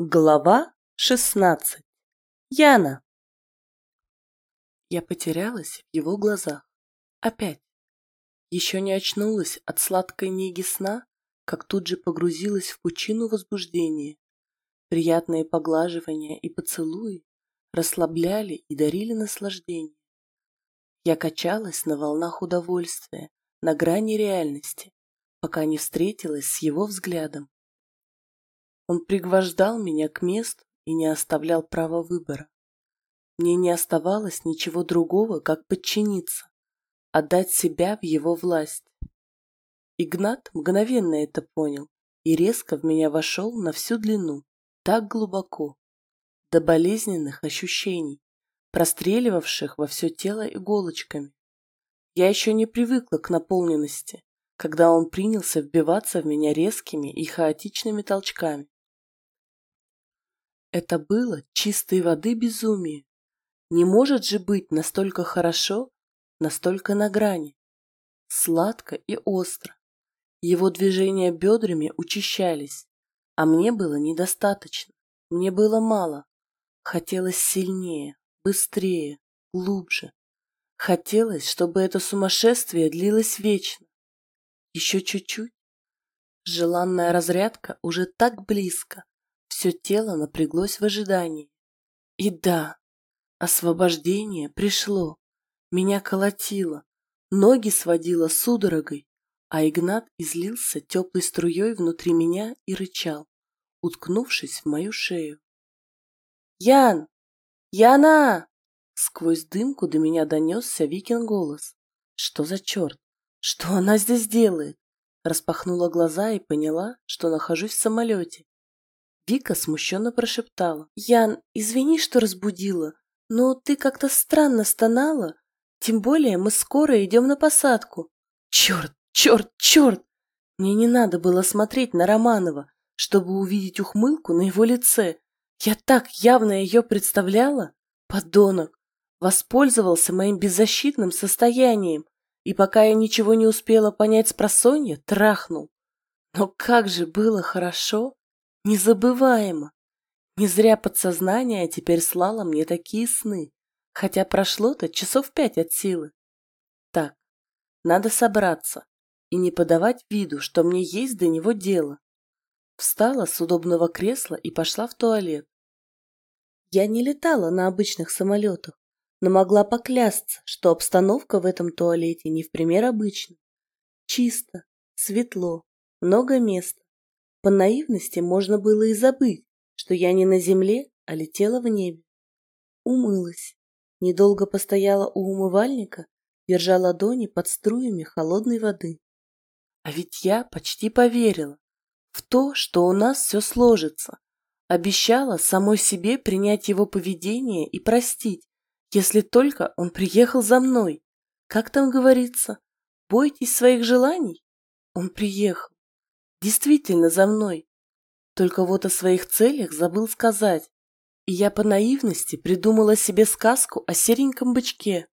Глава шестнадцать. Яна. Я потерялась в его глазах. Опять. Еще не очнулась от сладкой неги сна, как тут же погрузилась в пучину возбуждения. Приятные поглаживания и поцелуи расслабляли и дарили наслаждение. Я качалась на волнах удовольствия, на грани реальности, пока не встретилась с его взглядом. Он пригвождал меня к месту и не оставлял права выбора. Мне не оставалось ничего другого, как подчиниться, отдать себя в его власть. Игнат мгновенно это понял и резко в меня вошел на всю длину, так глубоко, до болезненных ощущений, простреливавших во все тело иголочками. Я еще не привыкла к наполненности, когда он принялся вбиваться в меня резкими и хаотичными толчками. Это было чистой воды безумие. Не может же быть настолько хорошо, настолько на грани. Сладко и остро. Его движения бедрами учащались, а мне было недостаточно. Мне было мало. Хотелось сильнее, быстрее, глубже. Хотелось, чтобы это сумасшествие длилось вечно. Еще чуть-чуть. Желанная разрядка уже так близко, все тело напряглось в ожидании. И да, освобождение пришло. Меня колотило, ноги сводило судорогой, а Игнат излился теплой струей внутри меня и рычал, уткнувшись в мою шею. «Ян! Яна!» Сквозь дымку до меня донесся Викин голос. «Что за черт? Что она здесь делает?» Распахнула глаза и поняла, что нахожусь в самолете. Вика смущенно прошептала. «Ян, извини, что разбудила, но ты как-то странно стонала. Тем более мы скоро идем на посадку». «Черт, черт, черт!» Мне не надо было смотреть на Романова, чтобы увидеть ухмылку на его лице. Я так явно ее представляла. Подонок. Воспользовался моим беззащитным состоянием. И пока я ничего не успела понять с просонья, трахнул. Но как же было хорошо! Незабываемо. Не зря подсознание теперь слало мне такие сны, хотя прошло-то часов пять от силы. Так, надо собраться и не подавать виду, что мне есть до него дело. Встала с удобного кресла и пошла в туалет. Я не летала на обычных самолетах, но могла поклясться, что обстановка в этом туалете не в пример обычна. Чисто, светло, много места. По наивности можно было и забыть, что я не на земле, а летела в небе. Умылась. Недолго постояла у умывальника, держа ладони под струями холодной воды. А ведь я почти поверила в то, что у нас все сложится. Обещала самой себе принять его поведение и простить, если только он приехал за мной. Как там говорится, бойтесь своих желаний? Он приехал действительно за мной. Только вот о своих целях забыл сказать. И я по наивности придумала себе сказку о сереньком бычке,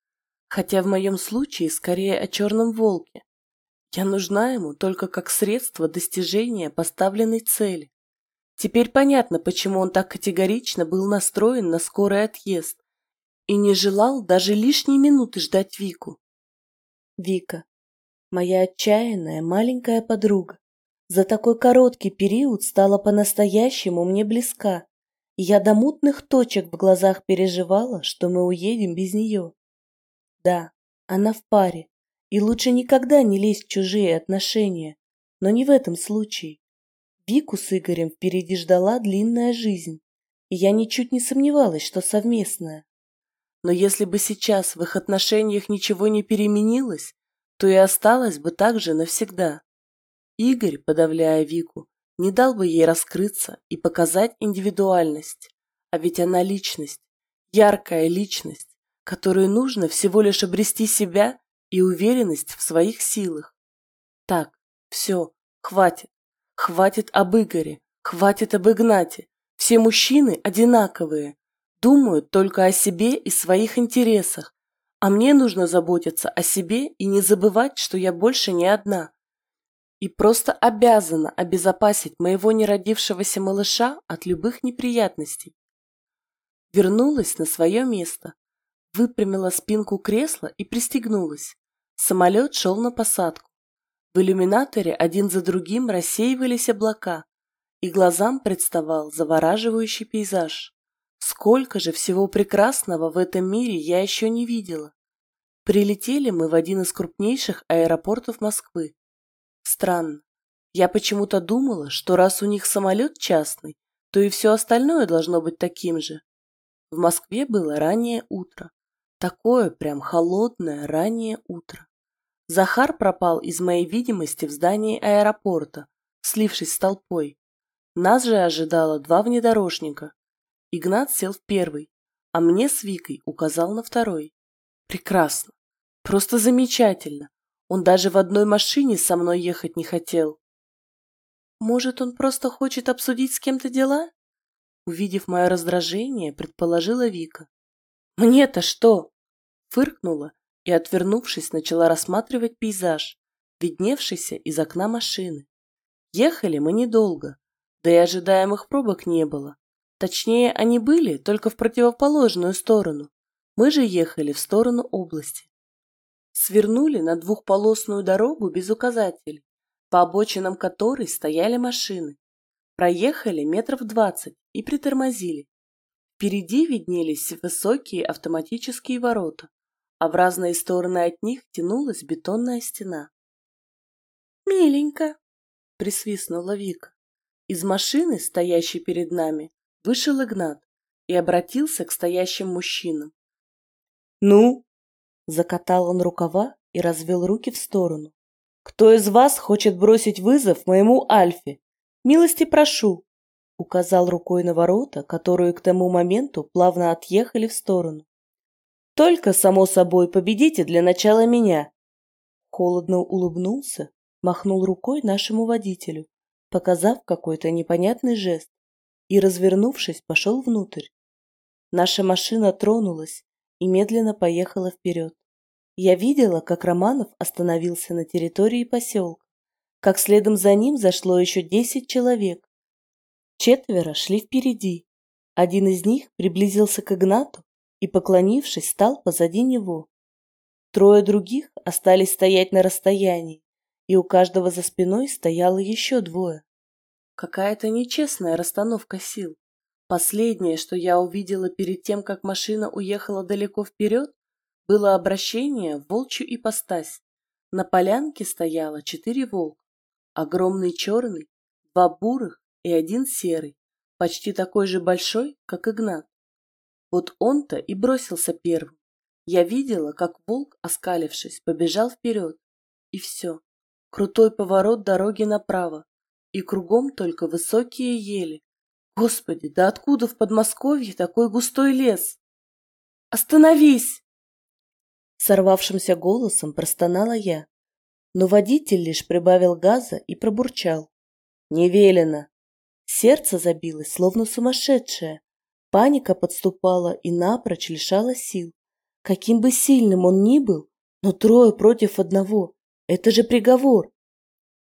хотя в моем случае скорее о черном волке. Я нужна ему только как средство достижения поставленной цели. Теперь понятно, почему он так категорично был настроен на скорый отъезд и не желал даже лишней минуты ждать Вику. Вика, моя отчаянная маленькая подруга, за такой короткий период стала по-настоящему мне близка, я до мутных точек в глазах переживала, что мы уедем без нее. Да, она в паре, и лучше никогда не лезть в чужие отношения, но не в этом случае. Вику с Игорем впереди ждала длинная жизнь, и я ничуть не сомневалась, что совместная. Но если бы сейчас в их отношениях ничего не переменилось, то и осталось бы так же навсегда. Игорь, подавляя Вику, не дал бы ей раскрыться и показать индивидуальность. А ведь она личность, яркая личность, которой нужно всего лишь обрести себя и уверенность в своих силах. Так, все, хватит. Хватит об Игоре, хватит об Игнате. Все мужчины одинаковые, думают только о себе и своих интересах. А мне нужно заботиться о себе и не забывать, что я больше не одна. И просто обязана обезопасить моего неродившегося малыша от любых неприятностей. Вернулась на свое место, выпрямила спинку кресла и пристегнулась. Самолет шел на посадку. В иллюминаторе один за другим рассеивались облака, и глазам представал завораживающий пейзаж. Сколько же всего прекрасного в этом мире я еще не видела. Прилетели мы в один из крупнейших аэропортов Москвы. Странно. Я почему-то думала, что раз у них самолет частный, то и все остальное должно быть таким же. В Москве было раннее утро. Такое прям холодное раннее утро. Захар пропал из моей видимости в здании аэропорта, слившись с толпой. Нас же ожидало два внедорожника. Игнат сел в первый, а мне с Викой указал на второй. Прекрасно. Просто замечательно. Он даже в одной машине со мной ехать не хотел. Может, он просто хочет обсудить с кем-то дела? Увидев мое раздражение, предположила Вика. Мне-то что? Фыркнула и, отвернувшись, начала рассматривать пейзаж, видневшийся из окна машины. Ехали мы недолго, да и ожидаемых пробок не было. Точнее, они были только в противоположную сторону. Мы же ехали в сторону области. Свернули на двухполосную дорогу без указателей, по обочинам которой стояли машины. Проехали метров двадцать и притормозили. Впереди виднелись высокие автоматические ворота, а в разные стороны от них тянулась бетонная стена. «Миленько!» — присвистнула Вика. Из машины, стоящей перед нами, вышел Игнат и обратился к стоящим мужчинам. «Ну?» — закатал он рукава и развел руки в сторону. «Кто из вас хочет бросить вызов моему Альфе? Милости прошу!» Указал рукой на ворота, которые к тому моменту плавно отъехали в сторону. Только, само собой, победите для начала меня. Холодно улыбнулся, махнул рукой нашему водителю, показав какой-то непонятный жест, и, развернувшись, пошел внутрь. Наша машина тронулась и медленно поехала вперед. Я видела, как Романов остановился на территории поселка, как следом за ним зашло еще десять человек. Четверо шли впереди. Один из них приблизился к Игнату и, поклонившись, стал позади него. Трое других остались стоять на расстоянии, и у каждого за спиной стояло еще двое. Какая-то нечестная расстановка сил. Последнее, что я увидела перед тем, как машина уехала далеко вперед, было обращение в волчью ипостась. На полянке стояло четыре волка. Огромный черный, два бурых и один серый, почти такой же большой, как Игнат. Вот он-то и бросился первым. Я видела, как волк, оскалившись, побежал вперед. И все. Крутой поворот дороги направо. И кругом только высокие ели. Господи, да откуда в Подмосковье такой густой лес? Остановись! Сорвавшимся голосом простонала я. Но водитель лишь прибавил газа и пробурчал. Не велено. Сердце забилось, словно сумасшедшее. Паника подступала и напрочь лишала сил. Каким бы сильным он ни был, но трое против одного — это же приговор.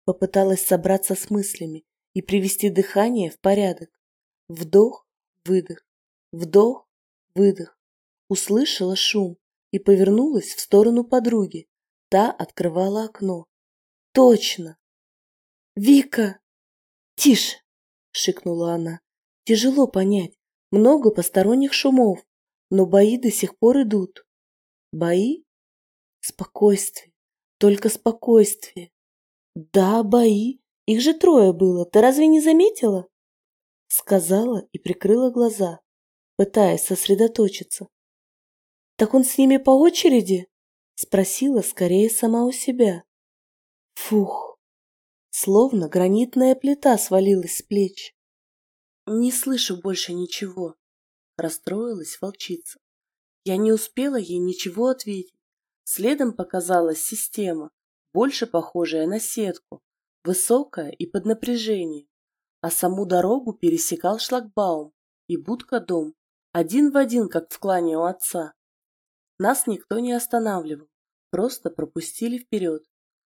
Попыталась собраться с мыслями и привести дыхание в порядок. Вдох, выдох, вдох, выдох. Услышала шум и повернулась в сторону подруги. Та открывала окно. Точно! Вика! Тише! шикнула она. Тяжело понять, много посторонних шумов, но бои до сих пор идут. Бои? Спокойствие. Только спокойствие. Да, бои. Их же трое было. Ты разве не заметила? Сказала и прикрыла глаза, пытаясь сосредоточиться. Так он с ними по очереди? Спросила скорее сама у себя. Фух. Словно гранитная плита свалилась с плеч. Не слышу больше ничего. Расстроилась волчица. Я не успела ей ничего ответить. Следом показалась система, больше похожая на сетку, высокая и под напряжением. А саму дорогу пересекал шлагбаум и будка-дом, один в один, как в клане у отца. Нас никто не останавливал, просто пропустили вперед.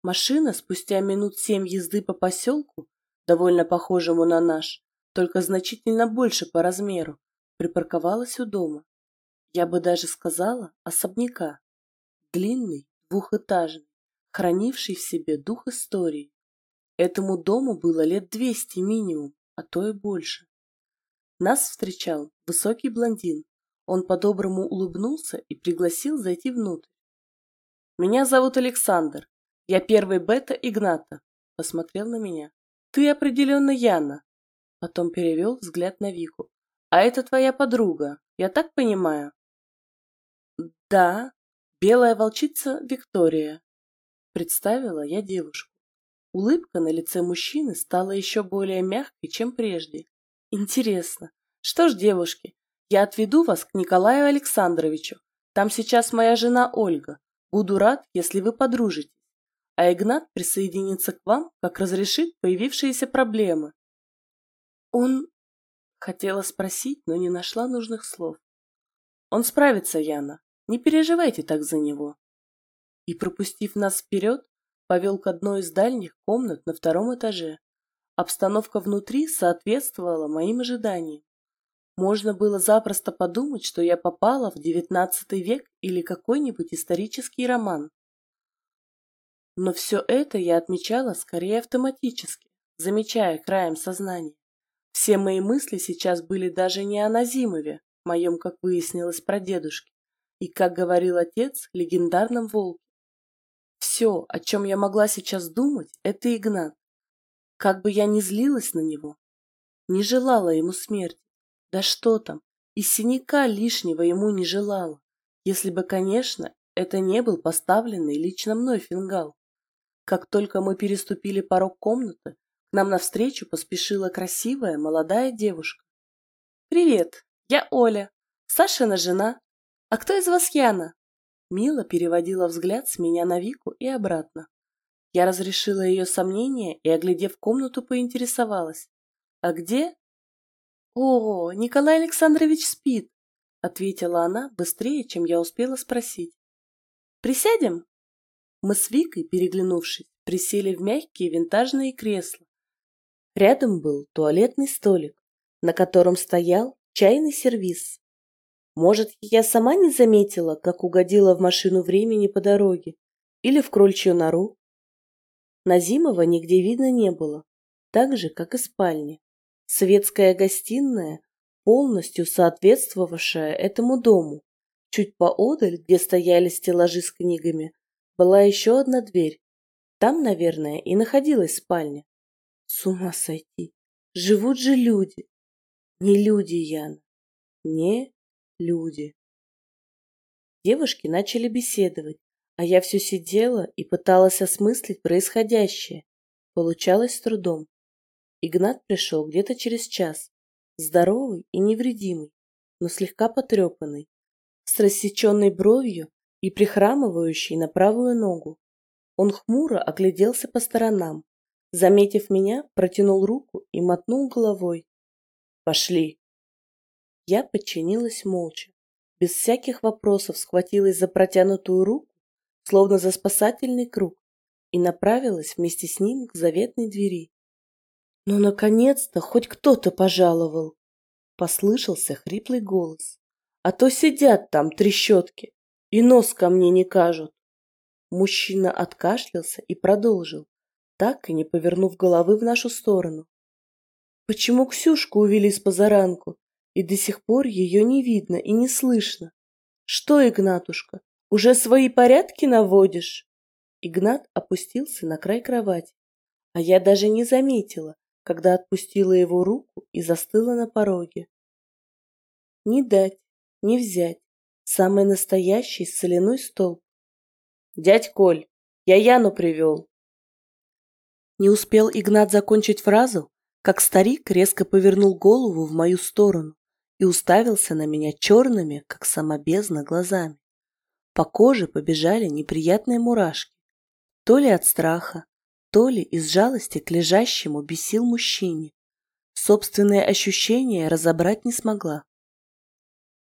Машина спустя минут семь езды по поселку, довольно похожему на наш, только значительно больше по размеру, припарковалась у дома. Я бы даже сказала особняка. Длинный, двухэтажный, хранивший в себе дух истории. Этому дому было лет двести минимум, а то и больше. Нас встречал высокий блондин. Он по-доброму улыбнулся и пригласил зайти внутрь. «Меня зовут Александр. Я первый бета Игната», — посмотрел на меня. «Ты определенно Яна». Потом перевел взгляд на Вику. «А это твоя подруга, я так понимаю?» «Да, белая волчица Виктория», — представила я девушку. Улыбка на лице мужчины стала еще более мягкой, чем прежде. «Интересно. Что ж, девушки, я отведу вас к Николаю Александровичу. Там сейчас моя жена Ольга. Буду рад, если вы подружитесь. А Игнат присоединится к вам, как разрешит появившиеся проблемы. Он... Хотела спросить, но не нашла нужных слов. Он справится, Яна. Не переживайте так за него. И, пропустив нас вперед, повел к одной из дальних комнат на втором этаже. Обстановка внутри соответствовала моим ожиданиям. Можно было запросто подумать, что я попала в девятнадцатый век или какой-нибудь исторический роман. Но все это я отмечала скорее автоматически, замечая краем сознания. Все мои мысли сейчас были даже не о Назимове, моем, как выяснилось, прадедушке, и, как говорил отец, легендарном волке. Все, о чем я могла сейчас думать, это Игнат. Как бы я ни злилась на него, не желала ему смерти, да что там, и синяка лишнего ему не желала, если бы, конечно, это не был поставленный лично мной фингал. Как только мы переступили порог комнаты, к нам навстречу поспешила красивая молодая девушка. «Привет, я Оля, Сашина жена. А кто из вас Яна?» Мила переводила взгляд с меня на Вику и обратно. Я разрешила ее сомнения и, оглядев комнату, поинтересовалась. «А где «О, Николай Александрович спит», — ответила она быстрее, чем я успела спросить. «Присядем?» Мы с Викой, переглянувшись, присели в мягкие винтажные кресла. Рядом был туалетный столик, на котором стоял чайный сервиз. Может, я сама не заметила, как угодила в машину времени по дороге или в крольчью нору? Назимова нигде видно не было, так же, как и спальни. Светская гостиная, полностью соответствовавшая этому дому. Чуть поодаль, где стояли стеллажи с книгами, была еще одна дверь. Там, наверное, и находилась спальня. С ума сойти! Живут же люди! Не люди, Яна. Не люди. Девушки начали беседовать, а я все сидела и пыталась осмыслить происходящее. Получалось с трудом. Игнат пришел где-то через час, здоровый и невредимый, но слегка потрепанный, с рассеченной бровью и прихрамывающий на правую ногу. Он хмуро огляделся по сторонам, заметив меня, протянул руку и мотнул головой. «Пошли!» Я подчинилась молча, без всяких вопросов схватилась за протянутую руку, словно за спасательный круг, и направилась вместе с ним к заветной двери. «Ну, наконец-то хоть кто-то пожаловал!» Послышался хриплый голос. «А то сидят там трещотки и нос ко мне не кажут!» Мужчина откашлялся и продолжил, так и не повернув головы в нашу сторону. «Почему Ксюшку увели с позаранку, и до сих пор ее не видно и не слышно? Что, Игнатушка, уже свои порядки наводишь?» Игнат опустился на край кровати, а я даже не заметила, когда отпустила его руку и застыла на пороге. Не дать, не взять. Самый настоящий соляной столб. «Дядь Коль, я Яну привел!» Не успел Игнат закончить фразу, как старик резко повернул голову в мою сторону и уставился на меня черными, как сама бездна, глазами. По коже побежали неприятные мурашки. То ли от страха, то ли из жалости к лежащему бесил мужчине. Собственные ощущения разобрать не смогла.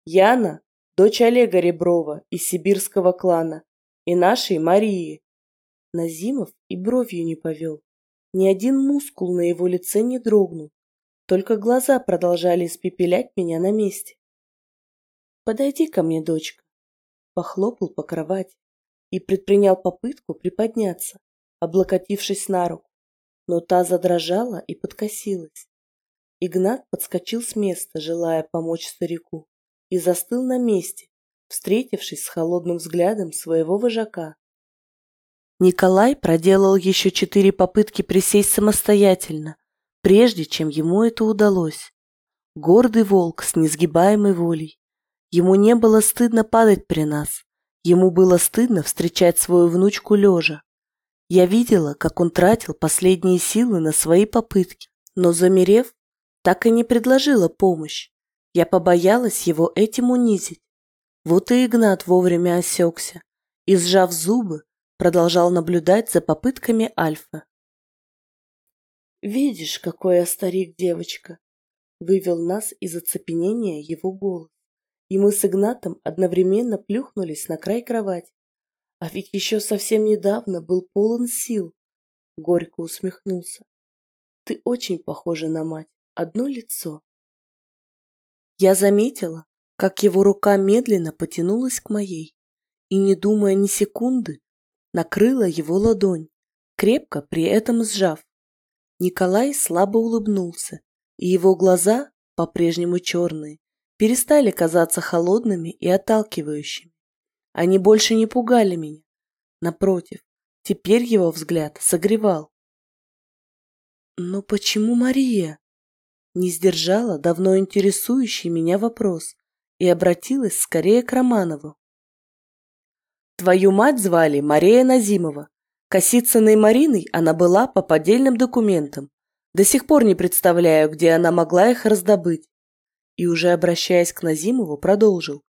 Яна – дочь Олега Реброва из сибирского клана и нашей Марии. Назимов и бровью не повел. Ни один мускул на его лице не дрогнул. Только глаза продолжали испепелять меня на месте. «Подойди ко мне, дочка», — похлопал по кровати и предпринял попытку приподняться, облокотившись на руку, но та задрожала и подкосилась. Игнат подскочил с места, желая помочь старику, и застыл на месте, встретившись с холодным взглядом своего вожака. Николай проделал еще четыре попытки присесть самостоятельно, прежде чем ему это удалось. Гордый волк с несгибаемой волей. Ему не было стыдно падать при нас. Ему было стыдно встречать свою внучку лежа. Я видела, как он тратил последние силы на свои попытки, но, замерев, так и не предложила помощь. Я побоялась его этим унизить. Вот и Игнат вовремя осекся и, сжав зубы, продолжал наблюдать за попытками Альфа. «Видишь, какой я старик, девочка!» Вывел нас из оцепенения его голос. И мы с Игнатом одновременно плюхнулись на край кровати. А ведь еще совсем недавно был полон сил. Горько усмехнулся. Ты очень похожа на мать. Одно лицо. Я заметила, как его рука медленно потянулась к моей и, не думая ни секунды, накрыла его ладонь, крепко при этом сжав. Николай слабо улыбнулся, и его глаза, по-прежнему черные, перестали казаться холодными и отталкивающими. Они больше не пугали меня. Напротив, теперь его взгляд согревал. «Но почему Мария?» Не сдержала давно интересующий меня вопрос и обратилась скорее к Романову. «Твою мать звали Мария Назимова. Косицыной Мариной она была по поддельным документам. До сих пор не представляю, где она могла их раздобыть. И уже обращаясь к Назимову, продолжил.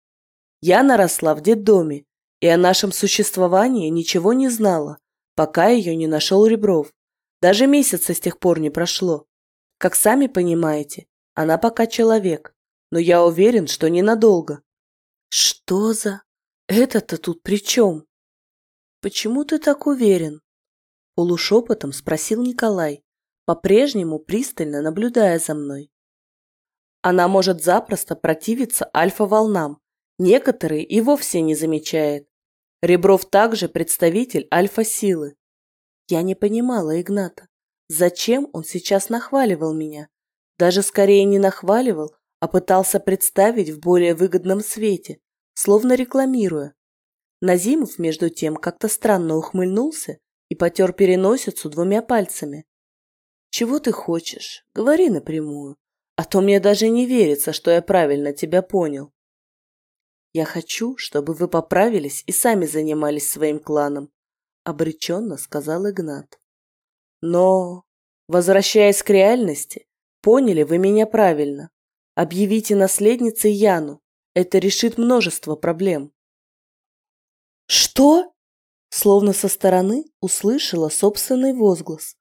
Я наросла в детдоме и о нашем существовании ничего не знала, пока ее не нашел Ребров. Даже месяца с тех пор не прошло. Как сами понимаете, она пока человек, но я уверен, что ненадолго. Что за... Это-то тут при чем? «Почему ты так уверен?» Полушепотом спросил Николай, по-прежнему пристально наблюдая за мной. Она может запросто противиться альфа-волнам, некоторые и вовсе не замечает. Ребров также представитель альфа-силы. Я не понимала Игната. Зачем он сейчас нахваливал меня? Даже скорее не нахваливал, а пытался представить в более выгодном свете, словно рекламируя. Назимов, между тем, как-то странно ухмыльнулся и потер переносицу двумя пальцами. «Чего ты хочешь? Говори напрямую, а то мне даже не верится, что я правильно тебя понял». «Я хочу, чтобы вы поправились и сами занимались своим кланом», — обреченно сказал Игнат. «Но, возвращаясь к реальности, поняли вы меня правильно. Объявите наследницей Яну. Это решит множество проблем. «Что?» Словно со стороны услышала собственный возглас.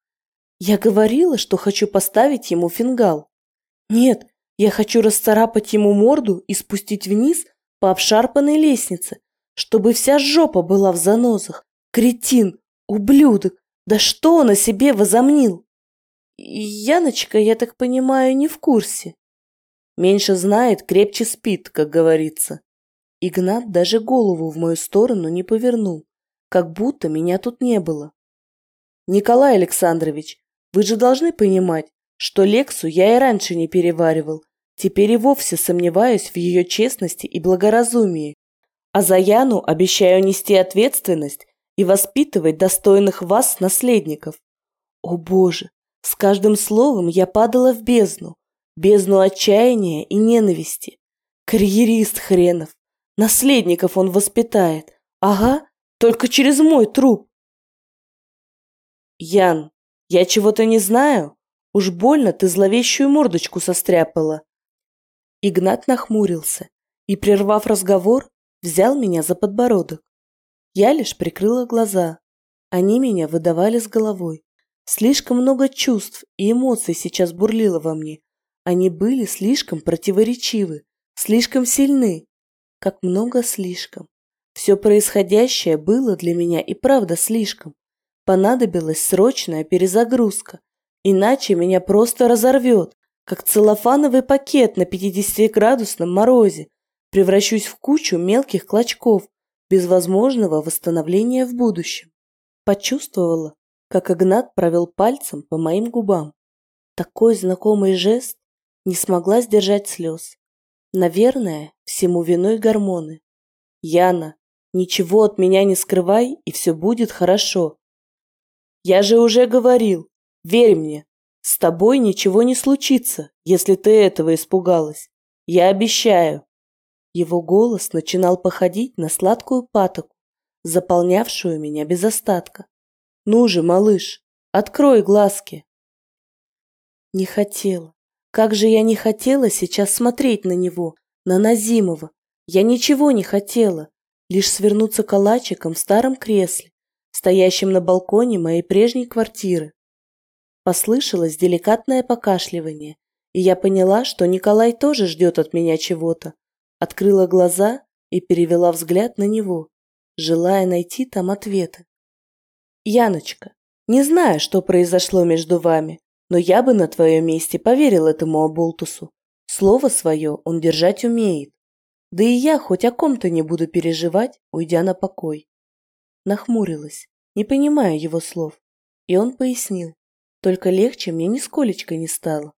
«Я говорила, что хочу поставить ему фингал. Нет, я хочу расцарапать ему морду и спустить вниз по обшарпанной лестнице, чтобы вся жопа была в занозах. Кретин, ублюдок, да что он о себе возомнил?» «Яночка, я так понимаю, не в курсе». «Меньше знает, крепче спит, как говорится», Игнат даже голову в мою сторону не повернул, как будто меня тут не было. «Николай Александрович, вы же должны понимать, что Лексу я и раньше не переваривал, теперь и вовсе сомневаюсь в ее честности и благоразумии. А за Яну обещаю нести ответственность и воспитывать достойных вас наследников. О боже, с каждым словом я падала в бездну, бездну отчаяния и ненависти. Карьерист хренов, Наследников он воспитает. Ага, только через мой труп. Ян, я чего-то не знаю? Уж больно ты зловещую мордочку состряпала. Игнат нахмурился и, прервав разговор, взял меня за подбородок. Я лишь прикрыла глаза. Они меня выдавали с головой. Слишком много чувств и эмоций сейчас бурлило во мне. Они были слишком противоречивы, слишком сильны как много слишком. Все происходящее было для меня и правда слишком. Понадобилась срочная перезагрузка, иначе меня просто разорвет, как целлофановый пакет на 50-градусном морозе, превращусь в кучу мелких клочков без возможного восстановления в будущем. Почувствовала, как Игнат провел пальцем по моим губам. Такой знакомый жест не смогла сдержать слез. Наверное, всему виной гормоны. Яна, ничего от меня не скрывай, и все будет хорошо. Я же уже говорил, верь мне, с тобой ничего не случится, если ты этого испугалась. Я обещаю. Его голос начинал походить на сладкую патоку, заполнявшую меня без остатка. Ну же, малыш, открой глазки. Не хотела. Как же я не хотела сейчас смотреть на него, на Назимова. Я ничего не хотела, лишь свернуться калачиком в старом кресле, стоящем на балконе моей прежней квартиры. Послышалось деликатное покашливание, и я поняла, что Николай тоже ждет от меня чего-то. Открыла глаза и перевела взгляд на него, желая найти там ответы. «Яночка, не знаю, что произошло между вами, но я бы на твоем месте поверил этому оболтусу. Слово свое он держать умеет. Да и я хоть о ком-то не буду переживать, уйдя на покой. Нахмурилась, не понимая его слов, и он пояснил. Только легче мне нисколечко не стало.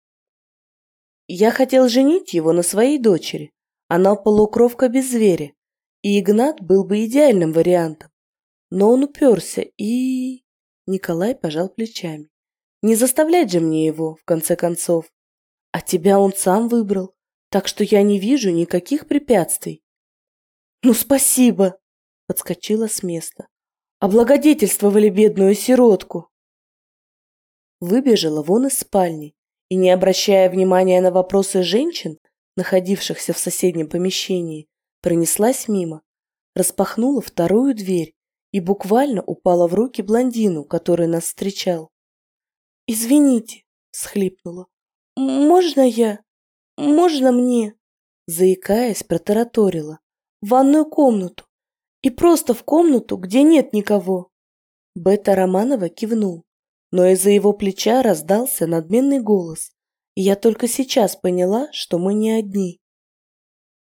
Я хотел женить его на своей дочери. Она полукровка без зверя, и Игнат был бы идеальным вариантом. Но он уперся и... Николай пожал плечами. Не заставлять же мне его, в конце концов. А тебя он сам выбрал, так что я не вижу никаких препятствий. Ну, спасибо, подскочила с места. Облагодетельствовали бедную сиротку. Выбежала вон из спальни и, не обращая внимания на вопросы женщин, находившихся в соседнем помещении, пронеслась мимо, распахнула вторую дверь и буквально упала в руки блондину, который нас встречал. «Извините», — схлипнула. «Можно я? Можно мне?» Заикаясь, протараторила. «В ванную комнату. И просто в комнату, где нет никого». Бета Романова кивнул, но из-за его плеча раздался надменный голос, и я только сейчас поняла, что мы не одни.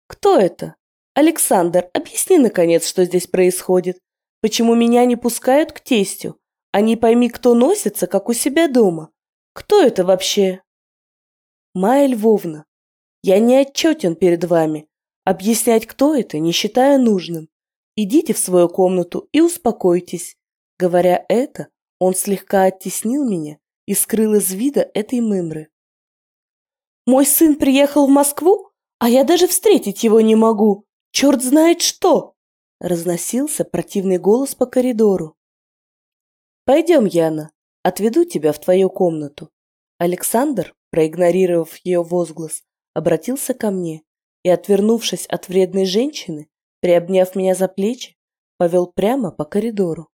«Кто это? Александр, объясни, наконец, что здесь происходит. Почему меня не пускают к тестю? А не пойми, кто носится, как у себя дома. Кто это вообще? Майя Львовна, я не отчетен перед вами. Объяснять, кто это, не считаю нужным. Идите в свою комнату и успокойтесь. Говоря это, он слегка оттеснил меня и скрыл из вида этой мымры. Мой сын приехал в Москву, а я даже встретить его не могу. Черт знает что! Разносился противный голос по коридору. «Пойдем, Яна, отведу тебя в твою комнату». Александр, проигнорировав ее возглас, обратился ко мне и, отвернувшись от вредной женщины, приобняв меня за плечи, повел прямо по коридору.